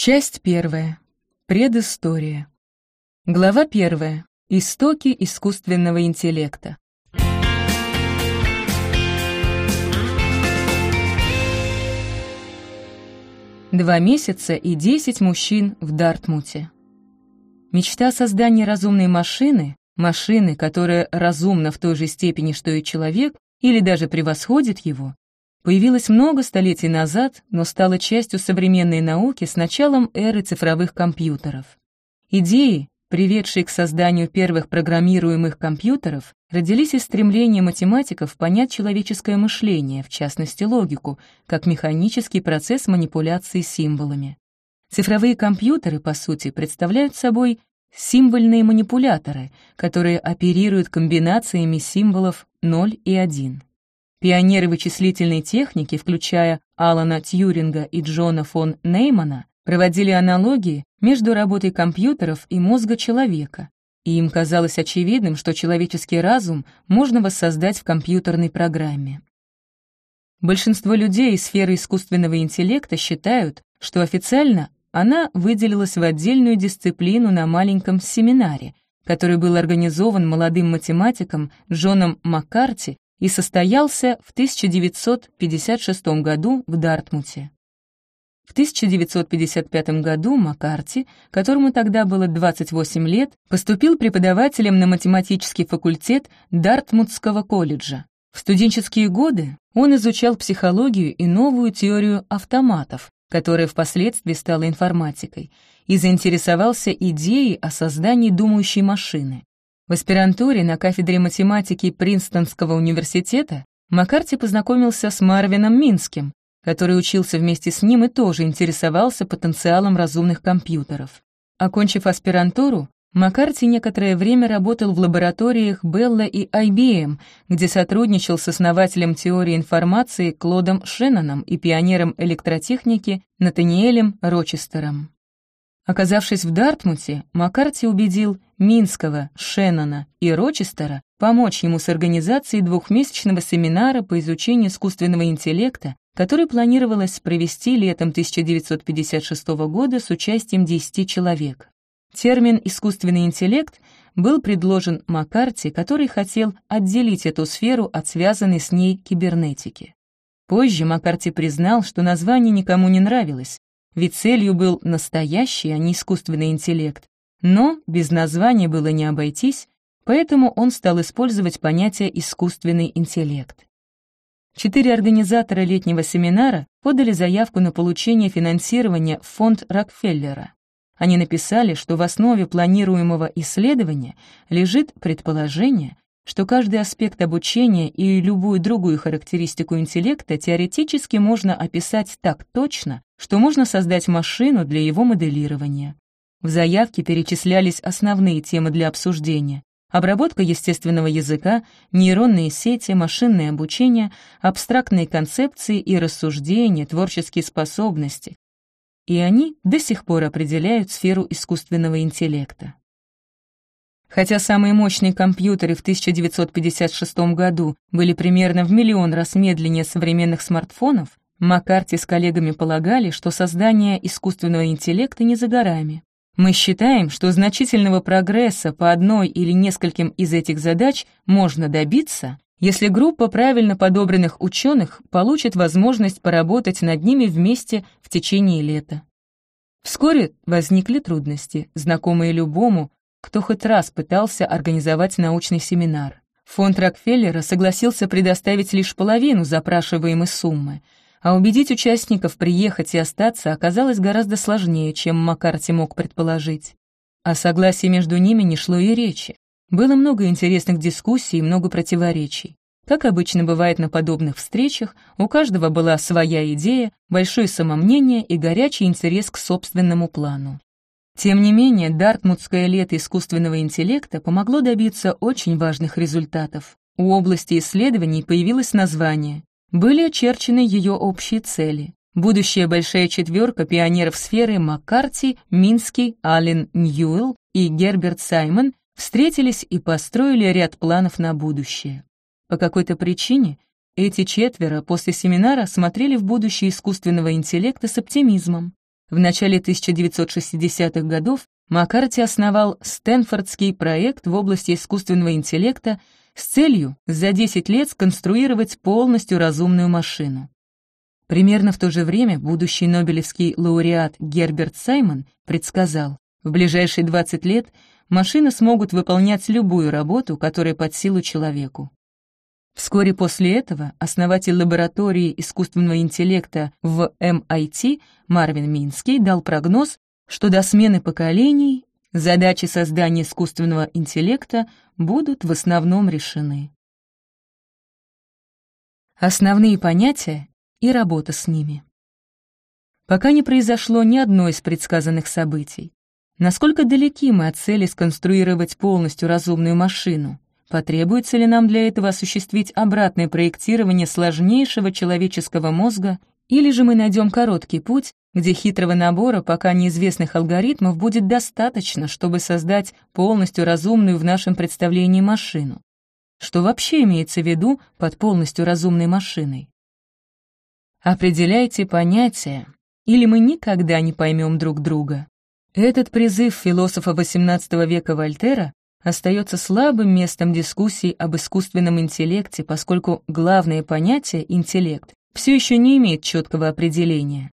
Часть первая. Предыстория. Глава первая. Истоки искусственного интеллекта. Два месяца и десять мужчин в Дартмуте. Мечта о создании разумной машины, машины, которая разумна в той же степени, что и человек, или даже превосходит его, появилась много столетий назад, но стала частью современной науки с началом эры цифровых компьютеров. Идеи, приведшие к созданию первых программируемых компьютеров, родились из стремления математиков понять человеческое мышление, в частности логику, как механический процесс манипуляции символами. Цифровые компьютеры, по сути, представляют собой символьные манипуляторы, которые оперируют комбинациями символов 0 и 1. Пионеры вычислительной техники, включая Алана Тьюринга и Джона фон Неймана, проводили аналогии между работой компьютеров и мозга человека, и им казалось очевидным, что человеческий разум можно воссоздать в компьютерной программе. Большинство людей из сферы искусственного интеллекта считают, что официально она выделилась в отдельную дисциплину на маленьком семинаре, который был организован молодым математиком Джоном Маккарти и состоялся в 1956 году в Дартмуте. В 1955 году Маккарти, которому тогда было 28 лет, поступил преподавателем на математический факультет Дартмутского колледжа. В студенческие годы он изучал психологию и новую теорию автоматов, которая впоследствии стала информатикой, и заинтересовался идеей о создании думающей машины. В аспирантуре на кафедре математики Принстонского университета Маккарти познакомился с Марвином Минским, который учился вместе с ним и тоже интересовался потенциалом разумных компьютеров. Окончив аспирантуру, Маккарти некоторое время работал в лабораториях Белла и IBM, где сотрудничал с основателем теории информации Клодом Шенноном и пионером электротехники Натаниэлем Рочестером. Оказавшись в Дартмуте, Маккарти убедил Минского, Шеннона и Рочестера помочь ему с организацией двухмесячного семинара по изучению искусственного интеллекта, который планировалось провести летом 1956 года с участием 10 человек. Термин «искусственный интеллект» был предложен Маккарти, который хотел отделить эту сферу от связанной с ней кибернетики. Позже Маккарти признал, что название никому не нравилось, ведь целью был настоящий, а не искусственный интеллект. Но без названия было не обойтись, поэтому он стал использовать понятие «искусственный интеллект». Четыре организатора летнего семинара подали заявку на получение финансирования в фонд Рокфеллера. Они написали, что в основе планируемого исследования лежит предположение, что каждый аспект обучения и любую другую характеристику интеллекта теоретически можно описать так точно, что можно создать машину для его моделирования. В заявке перечислялись основные темы для обсуждения. Обработка естественного языка, нейронные сети, машинное обучение, абстрактные концепции и рассуждения, творческие способности. И они до сих пор определяют сферу искусственного интеллекта. Хотя самые мощные компьютеры в 1956 году были примерно в миллион раз медленнее современных смартфонов, Маккарти с коллегами полагали, что создание искусственного интеллекта не за горами. Мы считаем, что значительного прогресса по одной или нескольким из этих задач можно добиться, если группа правильно подобранных ученых получит возможность поработать над ними вместе в течение лета. Вскоре возникли трудности, знакомые любому, кто хоть раз пытался организовать научный семинар. Фонд Рокфеллера согласился предоставить лишь половину запрашиваемой суммы, а убедить участников приехать и остаться оказалось гораздо сложнее, чем Маккарти мог предположить. О согласии между ними не шло и речи. Было много интересных дискуссий и много противоречий. Как обычно бывает на подобных встречах, у каждого была своя идея, большое самомнение и горячий интерес к собственному плану. Тем не менее, Дартмутское лето искусственного интеллекта помогло добиться очень важных результатов. У области исследований появилось название. Были очерчены ее общие цели. Будущая большая четверка пионеров сферы Маккарти, Минский, Аллен Ньюэлл и Герберт Саймон встретились и построили ряд планов на будущее. По какой-то причине эти четверо после семинара смотрели в будущее искусственного интеллекта с оптимизмом. в начале 1960-х годов Маккарти основал Стэнфордский проект в области искусственного интеллекта с целью за 10 лет сконструировать полностью разумную машину. Примерно в то же время будущий нобелевский лауреат Герберт Саймон предсказал, в ближайшие 20 лет машины смогут выполнять любую работу, которая под силу человеку. Вскоре после этого основатель лаборатории искусственного интеллекта в MIT Марвин Минский дал прогноз, что до смены поколений задачи создания искусственного интеллекта будут в основном решены. Основные понятия и работа с ними. Пока не произошло ни одно из предсказанных событий. Насколько далеки мы от цели сконструировать полностью разумную машину? Потребуется ли нам для этого осуществить обратное проектирование сложнейшего человеческого мозга, или же мы найдем короткий путь, где хитрого набора пока неизвестных алгоритмов будет достаточно, чтобы создать полностью разумную в нашем представлении машину? Что вообще имеется в виду под полностью разумной машиной? Определяйте понятия, или мы никогда не поймем друг друга. Этот призыв философа XVIII века Вольтера остается слабым местом дискуссий об искусственном интеллекте, поскольку главное понятие «интеллект» все еще не имеет четкого определения.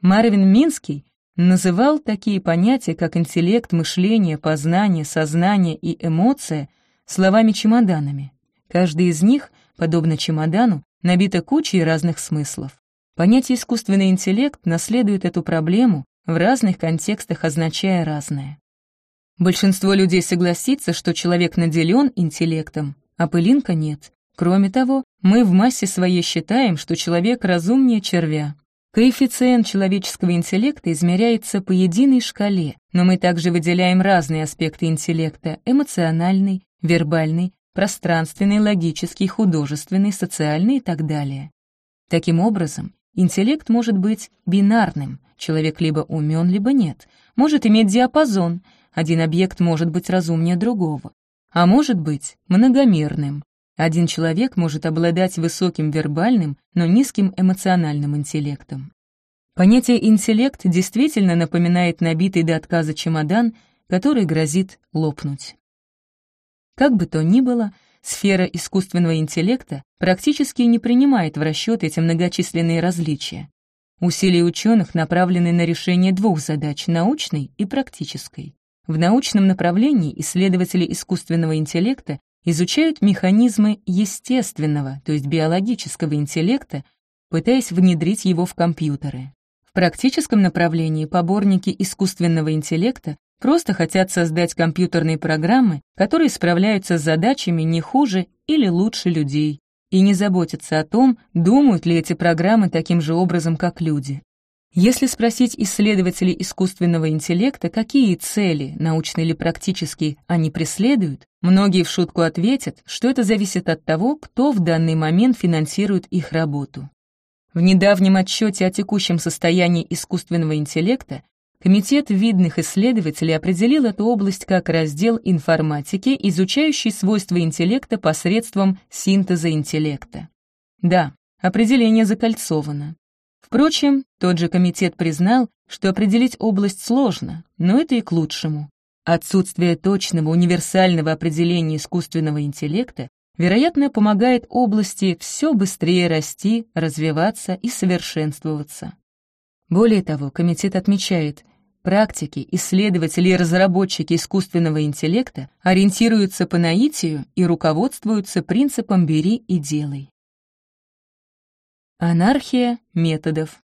Марвин Минский называл такие понятия, как интеллект, мышление, познание, сознание и эмоция словами-чемоданами. Каждый из них, подобно чемодану, набито кучей разных смыслов. Понятие «искусственный интеллект» наследует эту проблему, в разных контекстах означая разное. Большинство людей согласится, что человек наделен интеллектом, а пылинка нет. Кроме того, мы в массе своей считаем, что человек разумнее червя. Коэффициент человеческого интеллекта измеряется по единой шкале, но мы также выделяем разные аспекты интеллекта — эмоциональный, вербальный, пространственный, логический, художественный, социальный и так далее. Таким образом, Интеллект может быть бинарным, человек либо умен, либо нет, может иметь диапазон, один объект может быть разумнее другого, а может быть многомерным. Один человек может обладать высоким вербальным, но низким эмоциональным интеллектом. Понятие «интеллект» действительно напоминает набитый до отказа чемодан, который грозит лопнуть. Как бы то ни было, сфера искусственного интеллекта практически не принимает в расчет эти многочисленные различия. Усилия ученых направлены на решение двух задач — научной и практической. В научном направлении исследователи искусственного интеллекта изучают механизмы естественного, то есть биологического интеллекта, пытаясь внедрить его в компьютеры. В практическом направлении поборники искусственного интеллекта Просто хотят создать компьютерные программы, которые справляются с задачами не хуже или лучше людей, и не заботятся о том, думают ли эти программы таким же образом, как люди. Если спросить исследователей искусственного интеллекта, какие цели, научные или практические, они преследуют, многие в шутку ответят, что это зависит от того, кто в данный момент финансирует их работу. В недавнем отчете о текущем состоянии искусственного интеллекта Комитет видных исследователей определил эту область как раздел информатики, изучающий свойства интеллекта посредством синтеза интеллекта. Да, определение закольцовано. Впрочем, тот же комитет признал, что определить область сложно, но это и к лучшему. Отсутствие точного универсального определения искусственного интеллекта, вероятно, помогает области все быстрее расти, развиваться и совершенствоваться. Более того, комитет отмечает, Практики, исследователи и разработчики искусственного интеллекта ориентируются по наитию и руководствуются принципом «бери и делай». Анархия методов.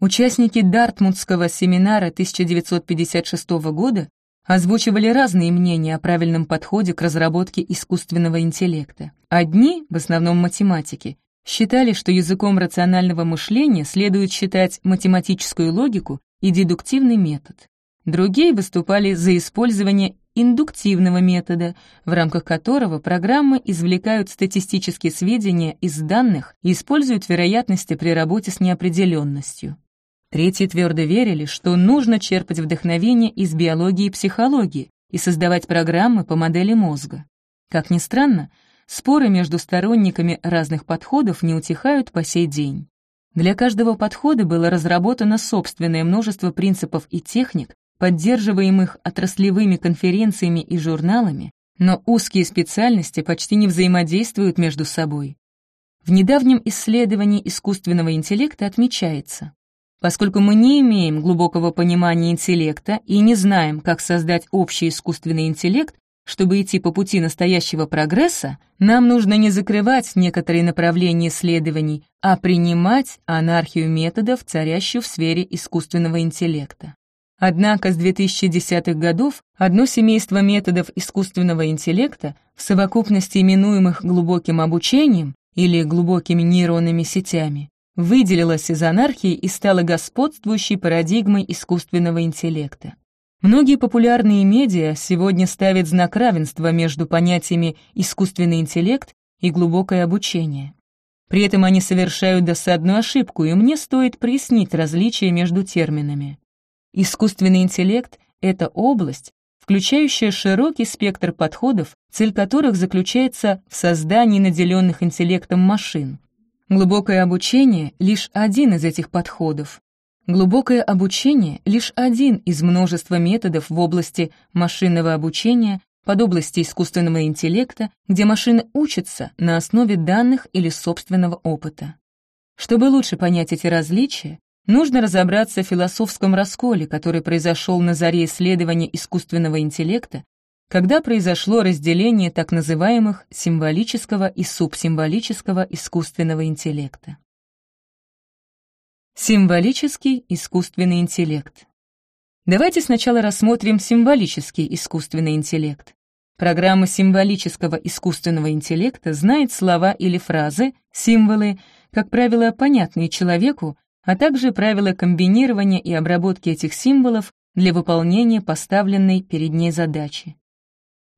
Участники Дартмутского семинара 1956 года озвучивали разные мнения о правильном подходе к разработке искусственного интеллекта. Одни, в основном математики, считали, что языком рационального мышления следует считать математическую логику и дедуктивный метод. Другие выступали за использование индуктивного метода, в рамках которого программы извлекают статистические сведения из данных и используют вероятности при работе с неопределенностью. Третьи твердо верили, что нужно черпать вдохновение из биологии и психологии и создавать программы по модели мозга. Как ни странно, споры между сторонниками разных подходов не утихают по сей день. Для каждого подхода было разработано собственное множество принципов и техник, поддерживаемых отраслевыми конференциями и журналами, но узкие специальности почти не взаимодействуют между собой. В недавнем исследовании искусственного интеллекта отмечается, поскольку мы не имеем глубокого понимания интеллекта и не знаем, как создать общий искусственный интеллект, чтобы идти по пути настоящего прогресса, нам нужно не закрывать некоторые направления исследований, а принимать анархию методов, царящую в сфере искусственного интеллекта. Однако с 2010-х годов одно семейство методов искусственного интеллекта, в совокупности именуемых глубоким обучением или глубокими нейронными сетями, выделилось из анархии и стало господствующей парадигмой искусственного интеллекта. Многие популярные медиа сегодня ставят знак равенства между понятиями «искусственный интеллект» и «глубокое обучение». При этом они совершают досадную ошибку, и мне стоит прояснить различия между терминами. Искусственный интеллект — это область, включающая широкий спектр подходов, цель которых заключается в создании наделенных интеллектом машин. Глубокое обучение — лишь один из этих подходов. Глубокое обучение — лишь один из множества методов в области машинного обучения, под области искусственного интеллекта, где машины учатся на основе данных или собственного опыта. Чтобы лучше понять эти различия, Нужно разобраться в философском расколе, который произошел на заре исследования искусственного интеллекта, когда произошло разделение так называемых символического и субсимволического искусственного интеллекта. Символический искусственный интеллект. Давайте сначала рассмотрим символический искусственный интеллект. Программа символического искусственного интеллекта знает слова или фразы, символы, как правило, понятные человеку, а также правила комбинирования и обработки этих символов для выполнения поставленной перед ней задачи.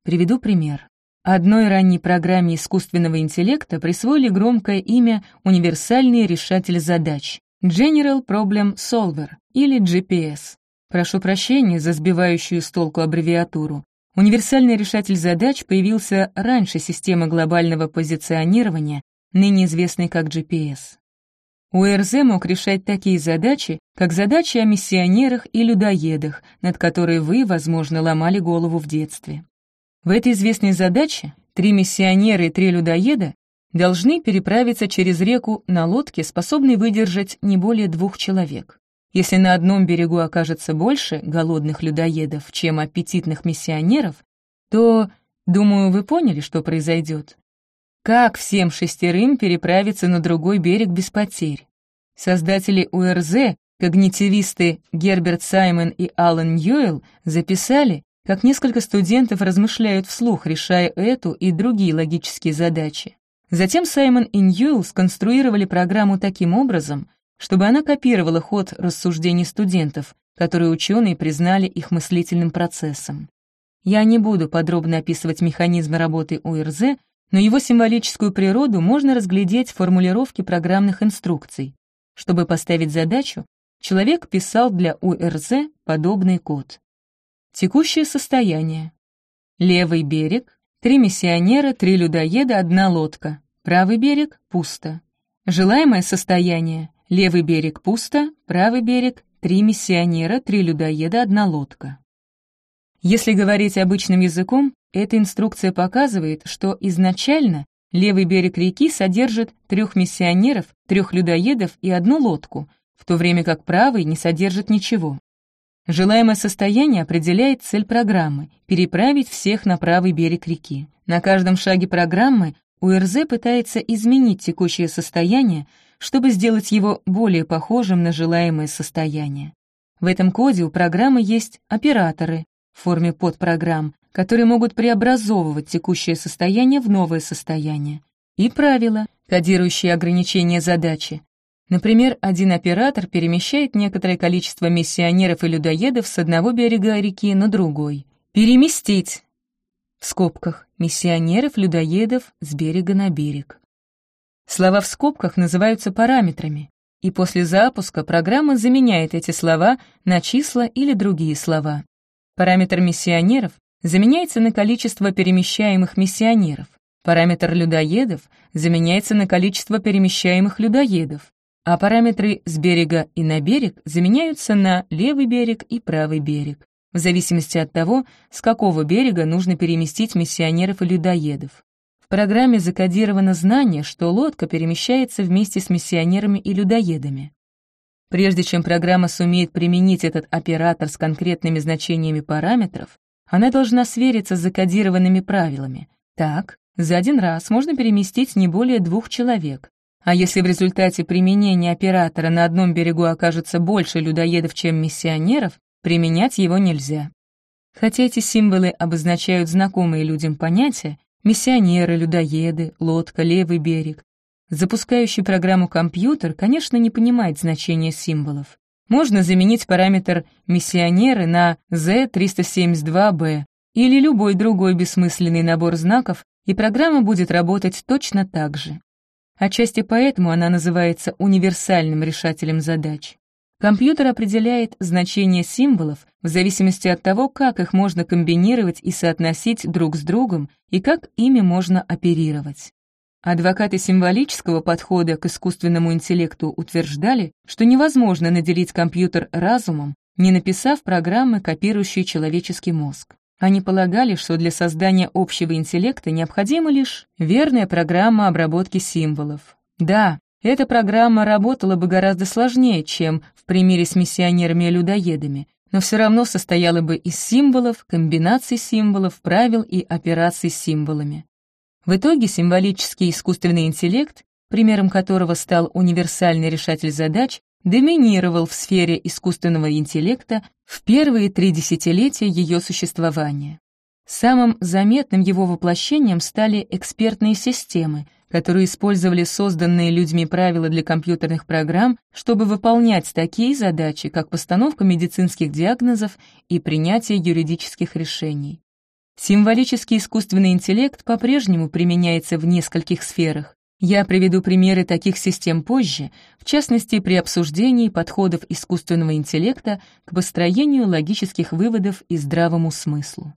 Приведу пример. Одной ранней программе искусственного интеллекта присвоили громкое имя «Универсальный решатель задач» General Problem Solver или GPS. Прошу прощения за сбивающую с толку аббревиатуру. Универсальный решатель задач появился раньше системы глобального позиционирования, ныне известной как GPS. УРЗ мог решать такие задачи, как задачи о миссионерах и людоедах, над которой вы, возможно, ломали голову в детстве. В этой известной задаче три миссионера и три людоеда должны переправиться через реку на лодке, способной выдержать не более двух человек. Если на одном берегу окажется больше голодных людоедов, чем аппетитных миссионеров, то, думаю, вы поняли, что произойдет. Как всем шестерым переправиться на другой берег без потерь? Создатели УРЗ, когнитивисты Герберт Саймон и Алан Ньюэлл, записали, как несколько студентов размышляют вслух, решая эту и другие логические задачи. Затем Саймон и Ньюэлл сконструировали программу таким образом, чтобы она копировала ход рассуждений студентов, которые ученые признали их мыслительным процессом. Я не буду подробно описывать механизмы работы УРЗ, но его символическую природу можно разглядеть в формулировке программных инструкций. Чтобы поставить задачу, человек писал для УРЗ подобный код. Текущее состояние. Левый берег, три миссионера, три людоеда, одна лодка. Правый берег — пусто. Желаемое состояние. Левый берег пусто, правый берег — три миссионера, три людоеда, одна лодка. Если говорить обычным языком, эта инструкция показывает, что изначально левый берег реки содержит трех миссионеров, трех людоедов и одну лодку, в то время как правый не содержит ничего. Желаемое состояние определяет цель программы — переправить всех на правый берег реки. На каждом шаге программы УРЗ пытается изменить текущее состояние, чтобы сделать его более похожим на желаемое состояние. В этом коде у программы есть операторы в форме подпрограмм, которые могут преобразовывать текущее состояние в новое состояние, и правила, кодирующие ограничения задачи. Например, один оператор перемещает некоторое количество миссионеров и людоедов с одного берега реки на другой. Переместить. В скобках миссионеров, людоедов с берега на берег. Слова в скобках называются параметрами, и после запуска программа заменяет эти слова на числа или другие слова. Параметр миссионеров заменяется на количество перемещаемых миссионеров. Параметр людоедов заменяется на количество перемещаемых людоедов. а параметры «с берега» и «на берег» заменяются на «левый берег» и «правый берег», в зависимости от того, с какого берега нужно переместить миссионеров и людоедов. В программе закодировано знание, что лодка перемещается вместе с миссионерами и людоедами. Прежде чем программа сумеет применить этот оператор с конкретными значениями параметров, она должна свериться с закодированными правилами. Так, за один раз можно переместить не более двух человек. А если в результате применения оператора на одном берегу окажется больше людоедов, чем миссионеров, применять его нельзя. Хотя эти символы обозначают знакомые людям понятия, миссионеры, людоеды, лодка, левый берег, запускающий программу компьютер, конечно, не понимает значения символов. Можно заменить параметр «миссионеры» на Z372B или любой другой бессмысленный набор знаков, и программа будет работать точно так же. Отчасти поэтому она называется универсальным решателем задач. Компьютер определяет значение символов в зависимости от того, как их можно комбинировать и соотносить друг с другом и как ими можно оперировать. Адвокаты символического подхода к искусственному интеллекту утверждали, что невозможно наделить компьютер разумом, не написав программы, копирующие человеческий мозг. Они полагали, что для создания общего интеллекта необходима лишь верная программа обработки символов. Да, эта программа работала бы гораздо сложнее, чем в примере с миссионерами и людоедами, но все равно состояла бы из символов, комбинаций символов, правил и операций с символами. В итоге символический искусственный интеллект, примером которого стал универсальный решатель задач, доминировал в сфере искусственного интеллекта в первые три десятилетия ее существования. Самым заметным его воплощением стали экспертные системы, которые использовали созданные людьми правила для компьютерных программ, чтобы выполнять такие задачи, как постановка медицинских диагнозов и принятие юридических решений. Символический искусственный интеллект по-прежнему применяется в нескольких сферах. Я приведу примеры таких систем позже, в частности при обсуждении подходов искусственного интеллекта к построению логических выводов и здравому смыслу.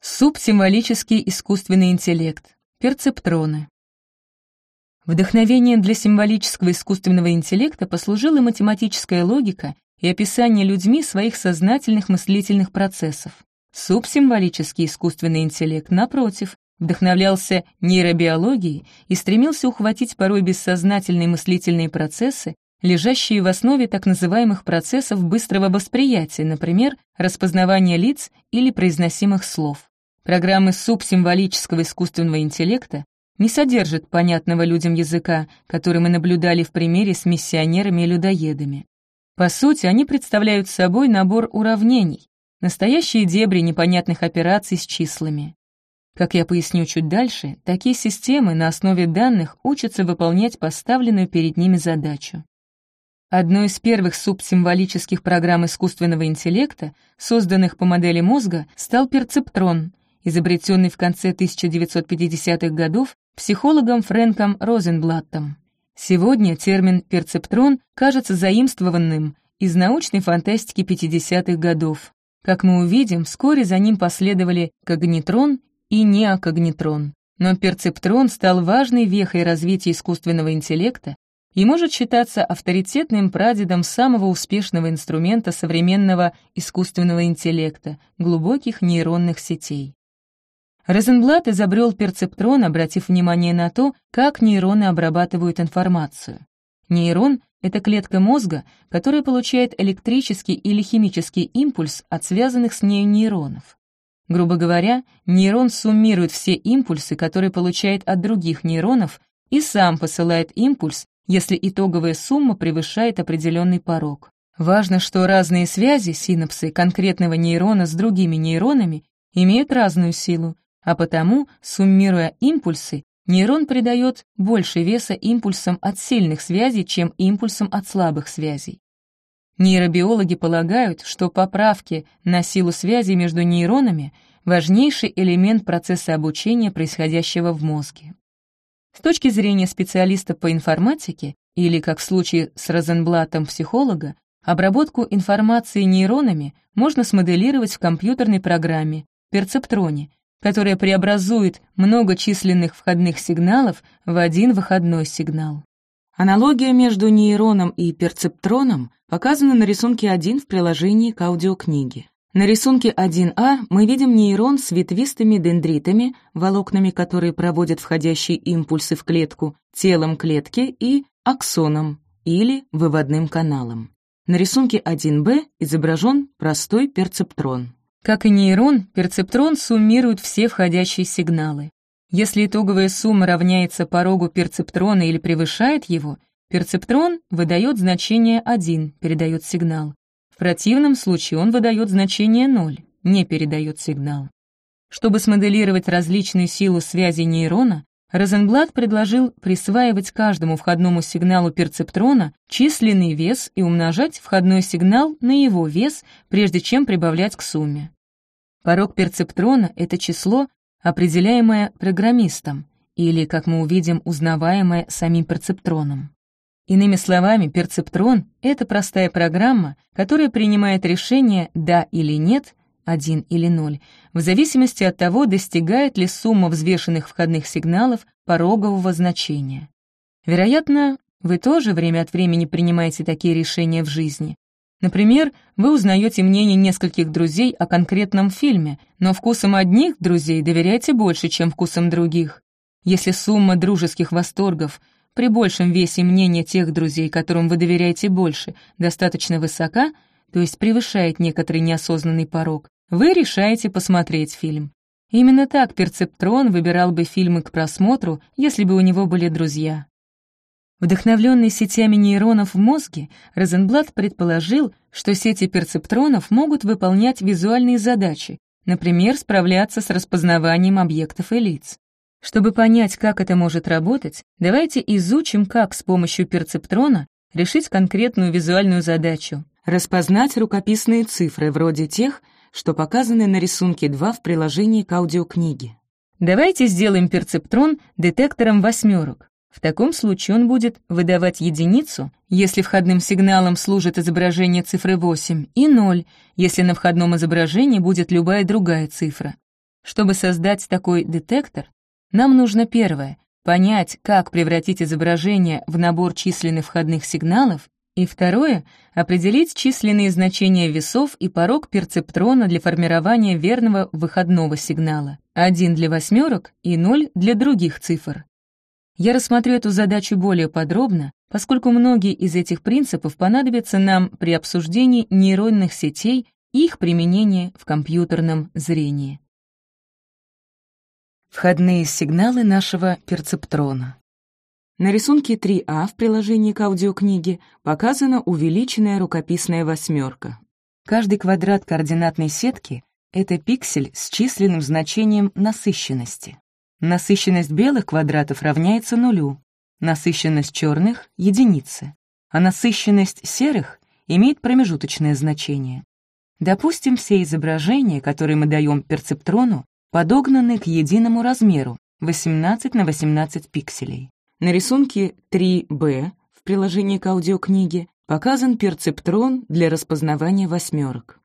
Субсимволический искусственный интеллект. Перцептроны. Вдохновением для символического искусственного интеллекта послужила математическая логика и описание людьми своих сознательных мыслительных процессов. Субсимволический искусственный интеллект, напротив, вдохновлялся нейробиологией и стремился ухватить порой бессознательные мыслительные процессы, лежащие в основе так называемых процессов быстрого восприятия, например, распознавания лиц или произносимых слов. Программы субсимволического искусственного интеллекта не содержат понятного людям языка, который мы наблюдали в примере с миссионерами и людоедами. По сути, они представляют собой набор уравнений, настоящие дебри непонятных операций с числами. Как я поясню чуть дальше, такие системы на основе данных учатся выполнять поставленную перед ними задачу. Одной из первых субсимволических программ искусственного интеллекта, созданных по модели мозга, стал перцептрон, изобретенный в конце 1950-х годов психологом Фрэнком Розенблаттом. Сегодня термин «перцептрон» кажется заимствованным из научной фантастики 50-х годов. Как мы увидим, вскоре за ним последовали когнитрон и неокогнитрон. Но перцептрон стал важной вехой развития искусственного интеллекта и может считаться авторитетным прадедом самого успешного инструмента современного искусственного интеллекта — глубоких нейронных сетей. Розенблат изобрел перцептрон, обратив внимание на то, как нейроны обрабатывают информацию. Нейрон — это клетка мозга, которая получает электрический или химический импульс от связанных с нею нейронов. Грубо говоря, нейрон суммирует все импульсы, которые получает от других нейронов, и сам посылает импульс, если итоговая сумма превышает определенный порог. Важно, что разные связи, синапсы конкретного нейрона с другими нейронами имеют разную силу, а потому, суммируя импульсы, нейрон придает больше веса импульсам от сильных связей, чем импульсам от слабых связей. Нейробиологи полагают, что поправки на силу связи между нейронами — важнейший элемент процесса обучения, происходящего в мозге. С точки зрения специалиста по информатике, или, как в случае с Розенблатом психолога, обработку информации нейронами можно смоделировать в компьютерной программе, перцептроне, которая преобразует многочисленных входных сигналов в один выходной сигнал. Аналогия между нейроном и перцептроном показана на рисунке 1 в приложении к аудиокниге. На рисунке 1А мы видим нейрон с ветвистыми дендритами, волокнами, которые проводят входящие импульсы в клетку, телом клетки и аксоном или выводным каналом. На рисунке 1Б изображен простой перцептрон. Как и нейрон, перцептрон суммирует все входящие сигналы. Если итоговая сумма равняется порогу перцептрона или превышает его, перцептрон выдает значение 1, передает сигнал. В противном случае он выдает значение 0, не передает сигнал. Чтобы смоделировать различные силы связи нейрона, Розенблат предложил присваивать каждому входному сигналу перцептрона численный вес и умножать входной сигнал на его вес, прежде чем прибавлять к сумме. Порог перцептрона — это число, определяемое программистом, или, как мы увидим, узнаваемое самим перцептроном. Иными словами, перцептрон — это простая программа, которая принимает решение «да» или «нет», 1 или 0, в зависимости от того, достигает ли сумма взвешенных входных сигналов порогового значения. Вероятно, вы тоже время от времени принимаете такие решения в жизни. Например, вы узнаете мнение нескольких друзей о конкретном фильме, но вкусом одних друзей доверяете больше, чем вкусом других. Если сумма дружеских восторгов при большем весе мнения тех друзей, которым вы доверяете больше, достаточно высока, то есть превышает некоторый неосознанный порог, вы решаете посмотреть фильм. Именно так перцептрон выбирал бы фильмы к просмотру, если бы у него были друзья. Вдохновленный сетями нейронов в мозге, Розенблат предположил, что сети перцептронов могут выполнять визуальные задачи, например, справляться с распознаванием объектов и лиц. Чтобы понять, как это может работать, давайте изучим, как с помощью перцептрона решить конкретную визуальную задачу — распознать рукописные цифры вроде тех, что показаны на рисунке 2 в приложении к аудиокниге. Давайте сделаем перцептрон детектором восьмерок. В таком случае он будет выдавать единицу, если входным сигналом служит изображение цифры 8, и 0, если на входном изображении будет любая другая цифра. Чтобы создать такой детектор, нам нужно первое — понять, как превратить изображение в набор численных входных сигналов, и второе — определить численные значения весов и порог перцептрона для формирования верного выходного сигнала, один для восьмерок и ноль для других цифр. Я рассмотрю эту задачу более подробно, поскольку многие из этих принципов понадобятся нам при обсуждении нейронных сетей и их применения в компьютерном зрении. Входные сигналы нашего перцептрона. На рисунке 3А в приложении к аудиокниге показана увеличенная рукописная восьмерка. Каждый квадрат координатной сетки — это пиксель с численным значением насыщенности. Насыщенность белых квадратов равняется нулю, насыщенность черных — единице, а насыщенность серых имеет промежуточное значение. Допустим, все изображения, которые мы даем перцептрону, подогнаны к единому размеру 18 на 18 пикселей. На рисунке 3b в приложении к аудиокниге показан перцептрон для распознавания восьмерок.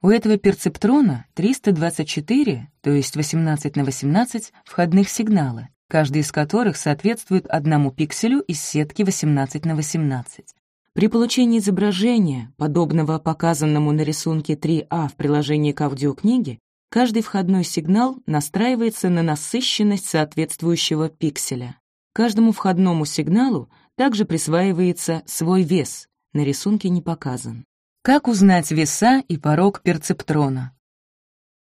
У этого перцептрона 324, то есть 18 на 18, входных сигнала, каждый из которых соответствует одному пикселю из сетки 18 на 18. При получении изображения, подобного показанному на рисунке 3А в приложении к аудиокниге, каждый входной сигнал настраивается на насыщенность соответствующего пикселя. Каждому входному сигналу также присваивается свой вес, на рисунке не показан. Как узнать веса и порог перцептрона?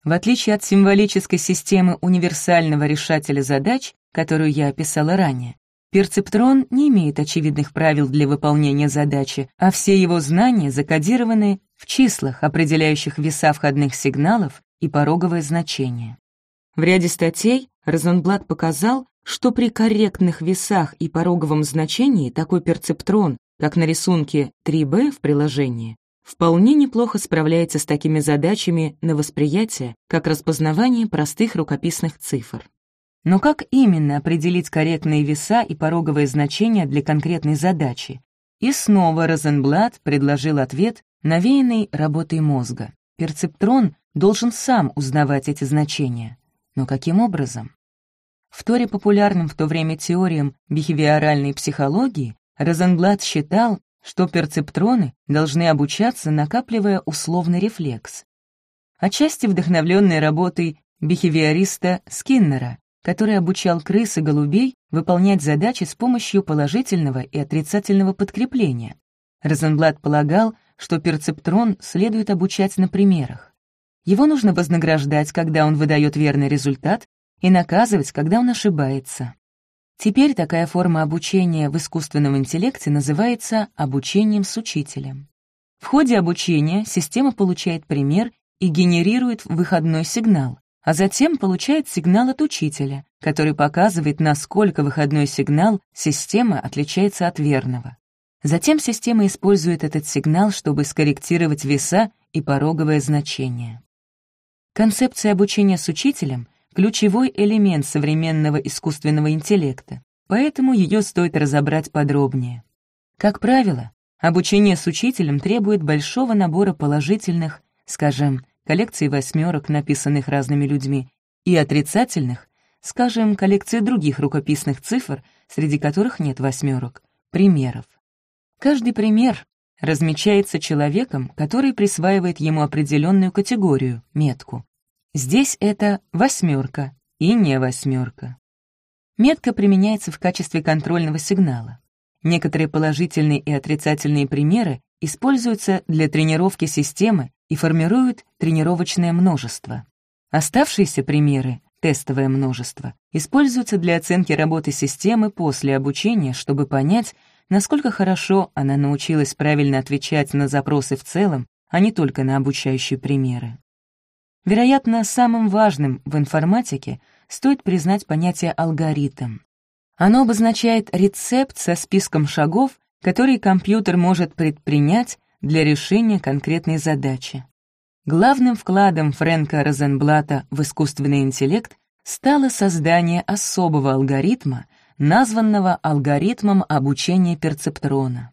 В отличие от символической системы универсального решателя задач, которую я описала ранее, перцептрон не имеет очевидных правил для выполнения задачи, а все его знания закодированы в числах, определяющих веса входных сигналов и пороговое значение. В ряде статей Розенблат показал, что при корректных весах и пороговом значении такой перцептрон, как на рисунке 3b в приложении, вполне неплохо справляется с такими задачами на восприятие, как распознавание простых рукописных цифр. Но как именно определить корректные веса и пороговые значения для конкретной задачи? И снова Розенблат предложил ответ, навеянный работой мозга. Перцептрон должен сам узнавать эти значения. Но каким образом? В популярным в то время теориям бихевиоральной психологии Розенблат считал, что перцептроны должны обучаться, накапливая условный рефлекс. Отчасти вдохновленной работой бихевиориста Скиннера, который обучал крыс и голубей выполнять задачи с помощью положительного и отрицательного подкрепления. Розенблат полагал, что перцептрон следует обучать на примерах. Его нужно вознаграждать, когда он выдает верный результат, и наказывать, когда он ошибается. Теперь такая форма обучения в искусственном интеллекте называется обучением с учителем. В ходе обучения система получает пример и генерирует выходной сигнал, а затем получает сигнал от учителя, который показывает, насколько выходной сигнал системы отличается от верного. Затем система использует этот сигнал, чтобы скорректировать веса и пороговое значение. Концепция обучения с учителем — ключевой элемент современного искусственного интеллекта, поэтому ее стоит разобрать подробнее. Как правило, обучение с учителем требует большого набора положительных, скажем, коллекций восьмерок, написанных разными людьми, и отрицательных, скажем, коллекции других рукописных цифр, среди которых нет восьмерок, примеров. Каждый пример размечается человеком, который присваивает ему определенную категорию, метку. Здесь это восьмерка и не восьмерка. Метка применяется в качестве контрольного сигнала. Некоторые положительные и отрицательные примеры используются для тренировки системы и формируют тренировочное множество. Оставшиеся примеры, тестовое множество, используются для оценки работы системы после обучения, чтобы понять, насколько хорошо она научилась правильно отвечать на запросы в целом, а не только на обучающие примеры. Вероятно, самым важным в информатике стоит признать понятие «алгоритм». Оно обозначает рецепт со списком шагов, который компьютер может предпринять для решения конкретной задачи. Главным вкладом Фрэнка Розенблата в искусственный интеллект стало создание особого алгоритма, названного алгоритмом обучения перцептрона.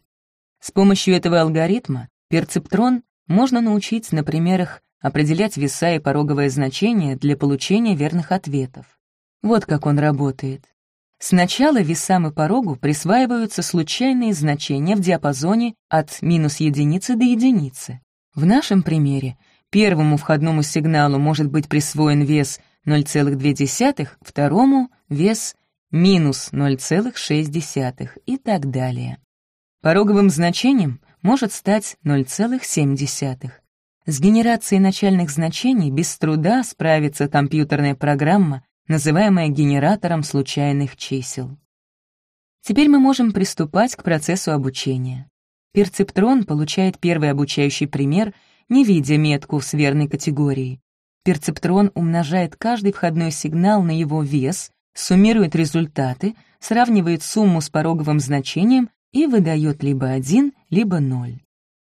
С помощью этого алгоритма перцептрон можно научить на примерах определять веса и пороговое значение для получения верных ответов. Вот как он работает. Сначала весам и порогу присваиваются случайные значения в диапазоне от минус единицы до единицы. В нашем примере первому входному сигналу может быть присвоен вес 0,2, второму — вес минус 0,6 и так далее. Пороговым значением может стать 0,7. С генерацией начальных значений без труда справится компьютерная программа, называемая генератором случайных чисел. Теперь мы можем приступать к процессу обучения. Перцептрон получает первый обучающий пример, не видя метку с верной категорией. Перцептрон умножает каждый входной сигнал на его вес суммирует результаты, сравнивает сумму с пороговым значением и выдает либо 1, либо 0.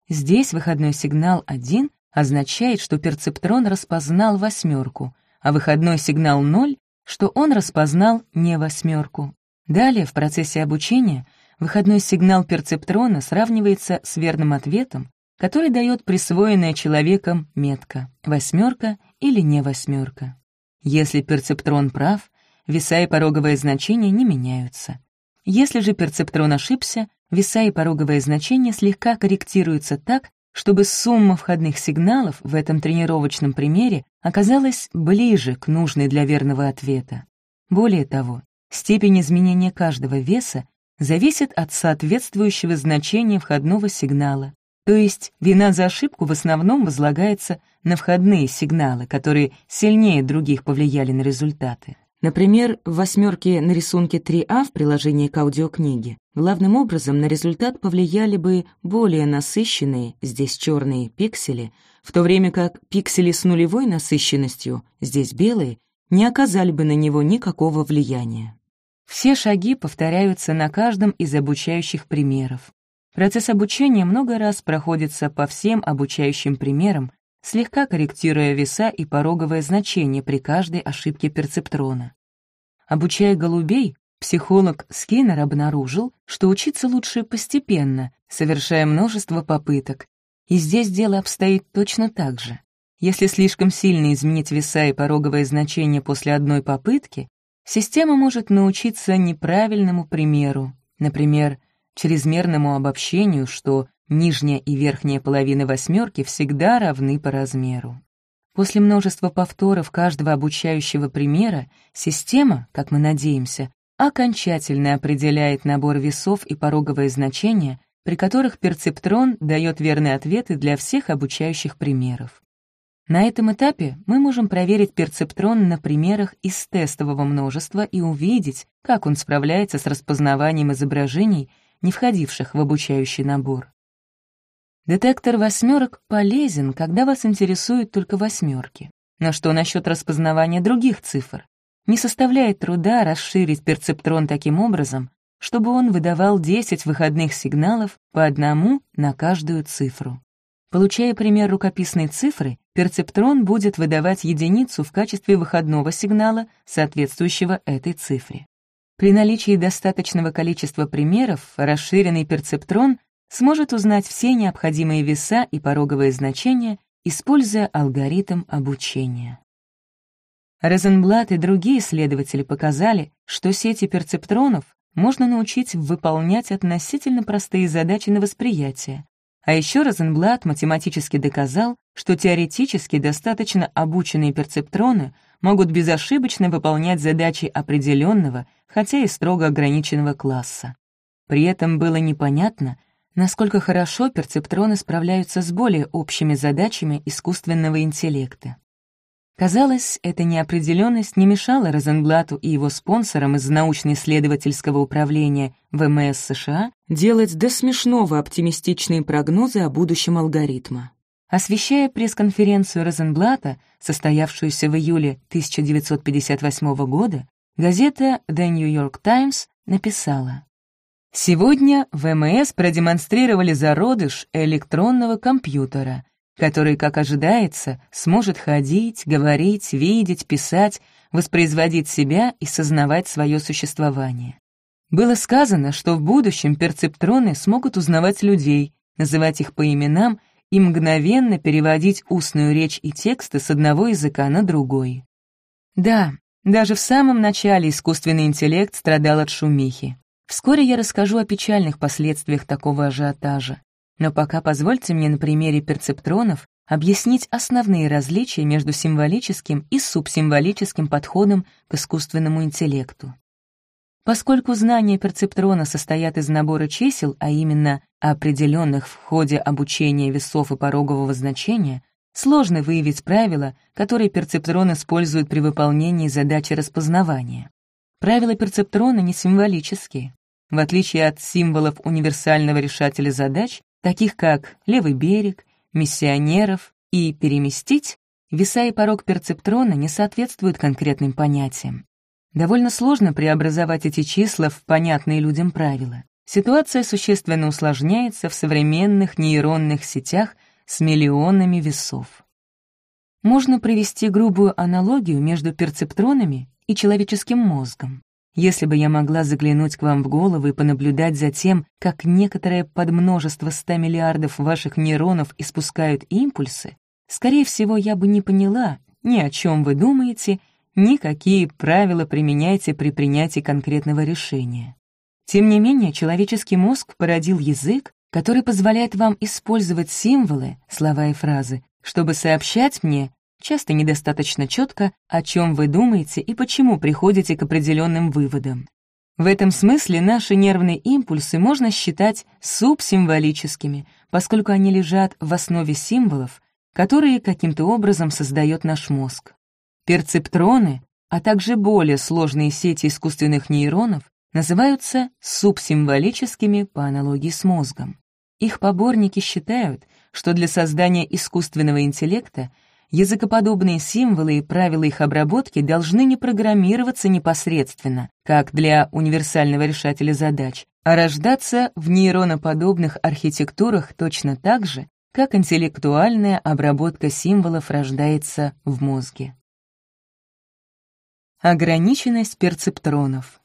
Здесь выходной сигнал 1 означает, что перцептрон распознал восьмерку, а выходной сигнал 0, что он распознал не восьмерку. Далее, в процессе обучения, выходной сигнал перцептрона сравнивается с верным ответом, который дает присвоенная человеком метка — восьмерка или не восьмерка. Если перцептрон прав, веса и пороговые значения не меняются. Если же перцептрон ошибся, веса и пороговые значения слегка корректируются так, чтобы сумма входных сигналов в этом тренировочном примере оказалась ближе к нужной для верного ответа. Более того, степень изменения каждого веса зависит от соответствующего значения входного сигнала, то есть вина за ошибку в основном возлагается на входные сигналы, которые сильнее других повлияли на результаты. Например, в восьмерке на рисунке 3А в приложении к аудиокниге главным образом на результат повлияли бы более насыщенные, здесь черные, пиксели, в то время как пиксели с нулевой насыщенностью, здесь белые, не оказали бы на него никакого влияния. Все шаги повторяются на каждом из обучающих примеров. Процесс обучения много раз проходится по всем обучающим примерам, слегка корректируя веса и пороговое значение при каждой ошибке перцептрона. Обучая голубей, психолог Скиннер обнаружил, что учиться лучше постепенно, совершая множество попыток. И здесь дело обстоит точно так же. Если слишком сильно изменить веса и пороговое значение после одной попытки, система может научиться неправильному примеру, например, чрезмерному обобщению, что нижняя и верхняя половины восьмерки всегда равны по размеру. После множества повторов каждого обучающего примера система, как мы надеемся, окончательно определяет набор весов и пороговое значение, при которых перцептрон дает верные ответы для всех обучающих примеров. На этом этапе мы можем проверить перцептрон на примерах из тестового множества и увидеть, как он справляется с распознаванием изображений, не входивших в обучающий набор. Детектор восьмерок полезен, когда вас интересуют только восьмерки. Но что насчет распознавания других цифр? Не составляет труда расширить перцептрон таким образом, чтобы он выдавал 10 выходных сигналов по одному на каждую цифру. Получая пример рукописной цифры, перцептрон будет выдавать единицу в качестве выходного сигнала, соответствующего этой цифре. При наличии достаточного количества примеров расширенный перцептрон сможет узнать все необходимые веса и пороговые значения, используя алгоритм обучения. Розенблат и другие исследователи показали, что сети перцептронов можно научить выполнять относительно простые задачи на восприятие. А еще Розенблат математически доказал, что теоретически достаточно обученные перцептроны могут безошибочно выполнять задачи определенного, хотя и строго ограниченного класса. При этом было непонятно, насколько хорошо перцептроны справляются с более общими задачами искусственного интеллекта. Казалось, эта неопределенность не мешала Розенблату и его спонсорам из научно-исследовательского управления ВМС США делать до смешного оптимистичные прогнозы о будущем алгоритма. Освещая пресс-конференцию Розенблата, состоявшуюся в июле 1958 года, газета The New York Times написала Сегодня ВМС продемонстрировали зародыш электронного компьютера, который, как ожидается, сможет ходить, говорить, видеть, писать, воспроизводить себя и сознавать свое существование. Было сказано, что в будущем перцептроны смогут узнавать людей, называть их по именам и мгновенно переводить устную речь и тексты с одного языка на другой. Да, даже в самом начале искусственный интеллект страдал от шумихи. Вскоре я расскажу о печальных последствиях такого ажиотажа. Но пока позвольте мне на примере перцептронов объяснить основные различия между символическим и субсимволическим подходом к искусственному интеллекту. Поскольку знания перцептрона состоят из набора чисел, а именно определенных в ходе обучения весов и порогового значения, сложно выявить правила, которые перцептрон использует при выполнении задачи распознавания. Правила перцептрона не символические. В отличие от символов универсального решателя задач, таких как левый берег, миссионеров и переместить, веса и порог перцептрона не соответствуют конкретным понятиям. Довольно сложно преобразовать эти числа в понятные людям правила. Ситуация существенно усложняется в современных нейронных сетях с миллионами весов. Можно провести грубую аналогию между перцептронами и человеческим мозгом. Если бы я могла заглянуть к вам в голову и понаблюдать за тем, как некоторое подмножество ста миллиардов ваших нейронов испускают импульсы, скорее всего, я бы не поняла, ни о чем вы думаете, ни какие правила применяете при принятии конкретного решения. Тем не менее, человеческий мозг породил язык, который позволяет вам использовать символы, слова и фразы, чтобы сообщать мне, часто недостаточно четко, о чем вы думаете и почему приходите к определенным выводам. В этом смысле наши нервные импульсы можно считать субсимволическими, поскольку они лежат в основе символов, которые каким-то образом создает наш мозг. Перцептроны, а также более сложные сети искусственных нейронов называются субсимволическими по аналогии с мозгом. Их поборники считают, что для создания искусственного интеллекта языкоподобные символы и правила их обработки должны не программироваться непосредственно, как для универсального решателя задач, а рождаться в нейроноподобных архитектурах точно так же, как интеллектуальная обработка символов рождается в мозге. Ограниченность перцептронов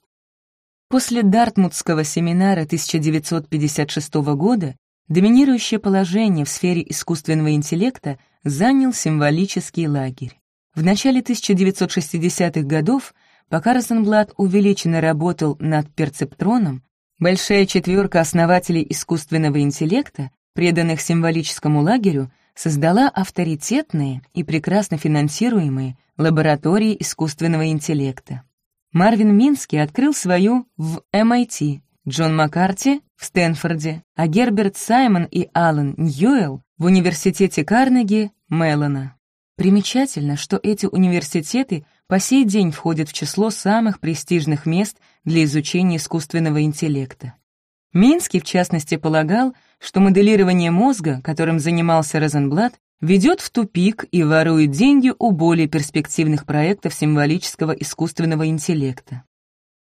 После Дартмутского семинара 1956 года доминирующее положение в сфере искусственного интеллекта занял символический лагерь. В начале 1960-х годов, пока Розенблат увеличенно работал над перцептроном, большая четверка основателей искусственного интеллекта, преданных символическому лагерю, создала авторитетные и прекрасно финансируемые лаборатории искусственного интеллекта. Марвин Минский открыл свою в MIT, Джон Маккарти — в Стэнфорде, а Герберт Саймон и Алан Ньюэлл в Университете Карнеги, Меллона. Примечательно, что эти университеты по сей день входят в число самых престижных мест для изучения искусственного интеллекта. Минский, в частности, полагал, что моделирование мозга, которым занимался Розенблат, ведет в тупик и ворует деньги у более перспективных проектов символического искусственного интеллекта.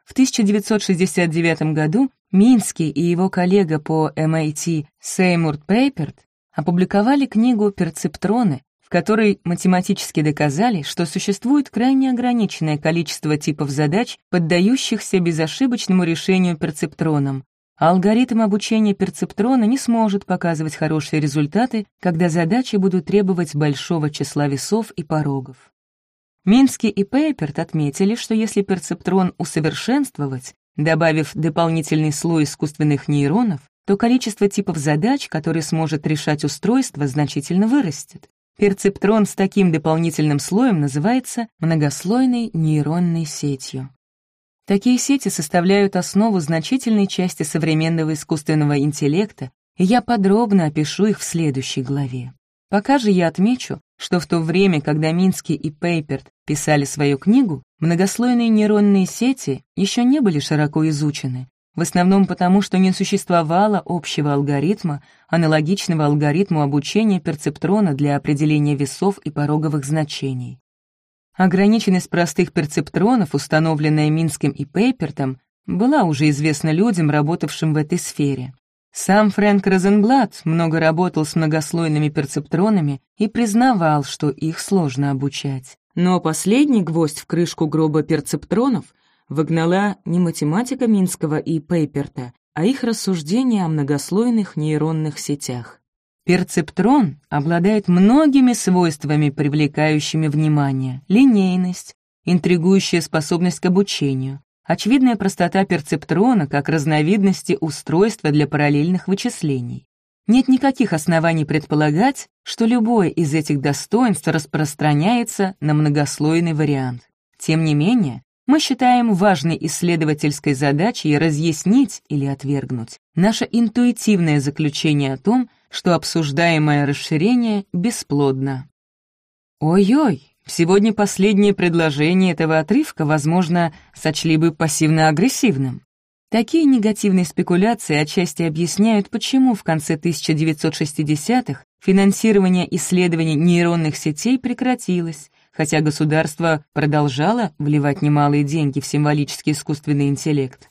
В 1969 году Минский и его коллега по MIT Сеймур Пейперт опубликовали книгу «Перцептроны», в которой математически доказали, что существует крайне ограниченное количество типов задач, поддающихся безошибочному решению перцептроном, а алгоритм обучения перцептрона не сможет показывать хорошие результаты, когда задачи будут требовать большого числа весов и порогов. Минский и Пейперт отметили, что если перцептрон усовершенствовать, добавив дополнительный слой искусственных нейронов, то количество типов задач, которые сможет решать устройство, значительно вырастет. Перцептрон с таким дополнительным слоем называется многослойной нейронной сетью. Такие сети составляют основу значительной части современного искусственного интеллекта, и я подробно опишу их в следующей главе. Пока же я отмечу, что в то время, когда Минский и Пейперт писали свою книгу, многослойные нейронные сети еще не были широко изучены, в основном потому, что не существовало общего алгоритма, аналогичного алгоритму обучения перцептрона для определения весов и пороговых значений. Ограниченность простых перцептронов, установленная Минским и Пейпертом, была уже известна людям, работавшим в этой сфере. Сам Фрэнк Розенблат много работал с многослойными перцептронами и признавал, что их сложно обучать. Но последний гвоздь в крышку гроба перцептронов выгнала не математика Минского и Пейперта, а их рассуждения о многослойных нейронных сетях. Перцептрон обладает многими свойствами, привлекающими внимание. Линейность, интригующая способность к обучению, очевидная простота перцептрона как разновидности устройства для параллельных вычислений. Нет никаких оснований предполагать, что любое из этих достоинств распространяется на многослойный вариант. Тем не менее, мы считаем важной исследовательской задачей разъяснить или отвергнуть наше интуитивное заключение о том, что обсуждаемое расширение бесплодно. Ой-ой, Сегодня последнее предложение этого отрывка, возможно, сочли бы пассивно-агрессивным. Такие негативные спекуляции отчасти объясняют, почему в конце 1960-х финансирование исследований нейронных сетей прекратилось, хотя государство продолжало вливать немалые деньги в символический искусственный интеллект.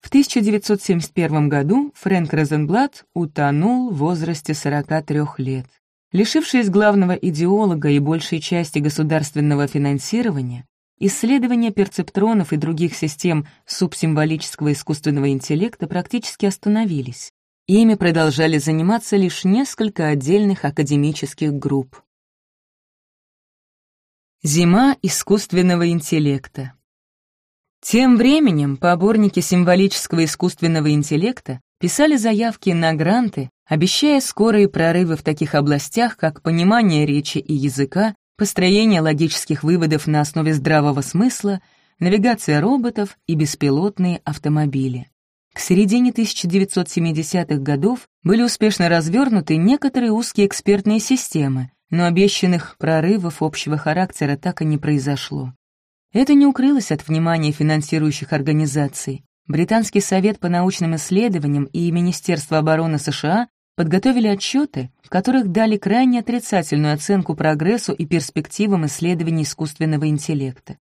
В 1971 году Фрэнк Розенблат утонул в возрасте 43 лет. Лишившись главного идеолога и большей части государственного финансирования, исследования перцептронов и других систем субсимволического искусственного интеллекта практически остановились. Ими продолжали заниматься лишь несколько отдельных академических групп. Зима искусственного интеллекта Тем временем поборники символического искусственного интеллекта писали заявки на гранты обещая скорые прорывы в таких областях, как понимание речи и языка, построение логических выводов на основе здравого смысла, навигация роботов и беспилотные автомобили. К середине 1970-х годов были успешно развернуты некоторые узкие экспертные системы, но обещанных прорывов общего характера так и не произошло. Это не укрылось от внимания финансирующих организаций. Британский совет по научным исследованиям и Министерство обороны США подготовили отчеты, в которых дали крайне отрицательную оценку прогрессу и перспективам исследований искусственного интеллекта.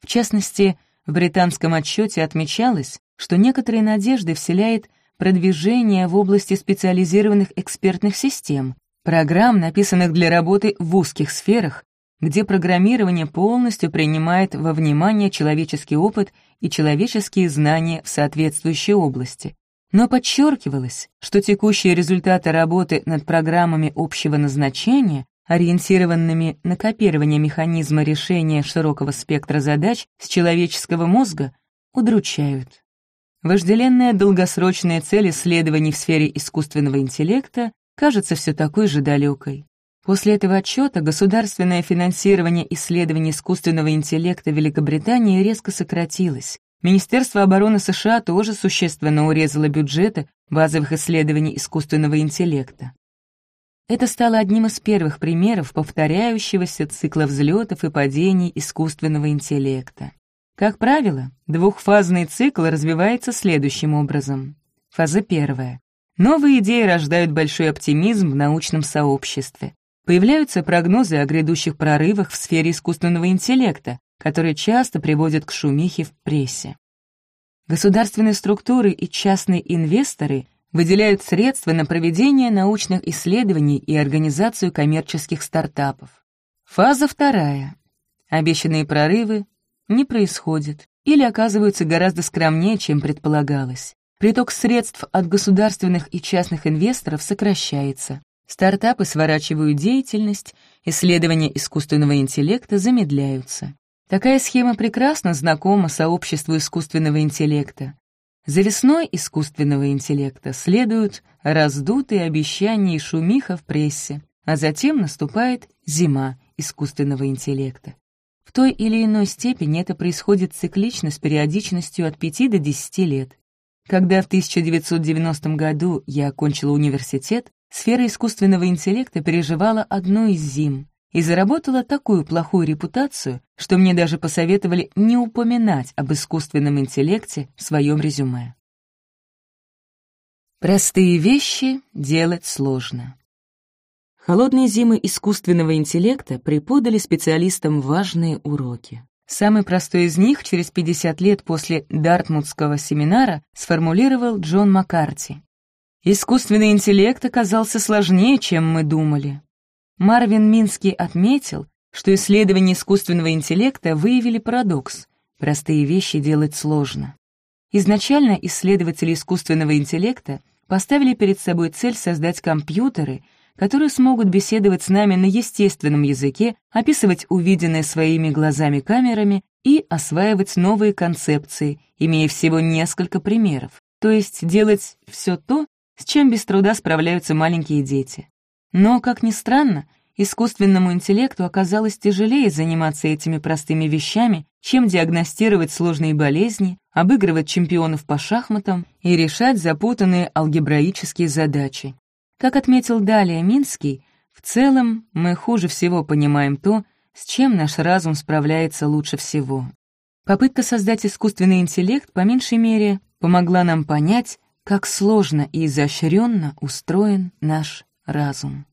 В частности, в британском отчете отмечалось, что некоторые надежды вселяет продвижение в области специализированных экспертных систем, программ, написанных для работы в узких сферах, где программирование полностью принимает во внимание человеческий опыт и человеческие знания в соответствующей области, но подчеркивалось, что текущие результаты работы над программами общего назначения ориентированными на копирование механизма решения широкого спектра задач с человеческого мозга, удручают. Вожделенная долгосрочная цель исследований в сфере искусственного интеллекта кажется все такой же далекой. После этого отчета государственное финансирование исследований искусственного интеллекта Великобритании резко сократилось. Министерство обороны США тоже существенно урезало бюджеты базовых исследований искусственного интеллекта. Это стало одним из первых примеров повторяющегося цикла взлетов и падений искусственного интеллекта. Как правило, двухфазный цикл развивается следующим образом. Фаза первая. Новые идеи рождают большой оптимизм в научном сообществе. Появляются прогнозы о грядущих прорывах в сфере искусственного интеллекта, которые часто приводят к шумихе в прессе. Государственные структуры и частные инвесторы выделяют средства на проведение научных исследований и организацию коммерческих стартапов. Фаза вторая. Обещанные прорывы не происходит или оказываются гораздо скромнее, чем предполагалось. Приток средств от государственных и частных инвесторов сокращается. Стартапы сворачивают деятельность, исследования искусственного интеллекта замедляются. Такая схема прекрасно знакома сообществу искусственного интеллекта. За весной искусственного интеллекта следуют раздутые обещания и шумиха в прессе, а затем наступает зима искусственного интеллекта. В той или иной степени это происходит циклично с периодичностью от 5 до 10 лет. Когда в 1990 году я окончила университет, сфера искусственного интеллекта переживала одну из зим и заработала такую плохую репутацию, что мне даже посоветовали не упоминать об искусственном интеллекте в своем резюме. Простые вещи делать сложно. Холодные зимы искусственного интеллекта преподали специалистам важные уроки. Самый простой из них через 50 лет после Дартмутского семинара сформулировал Джон Маккарти. «Искусственный интеллект оказался сложнее, чем мы думали». Марвин Минский отметил, что исследования искусственного интеллекта выявили парадокс — простые вещи делать сложно. Изначально исследователи искусственного интеллекта поставили перед собой цель создать компьютеры — которые смогут беседовать с нами на естественном языке, описывать увиденное своими глазами камерами и осваивать новые концепции, имея всего несколько примеров, то есть делать все то, с чем без труда справляются маленькие дети. Но, как ни странно, искусственному интеллекту оказалось тяжелее заниматься этими простыми вещами, чем диагностировать сложные болезни, обыгрывать чемпионов по шахматам и решать запутанные алгебраические задачи. Как отметил далее Минский, в целом мы хуже всего понимаем то, с чем наш разум справляется лучше всего. Попытка создать искусственный интеллект, по меньшей мере, помогла нам понять, как сложно и изощренно устроен наш разум.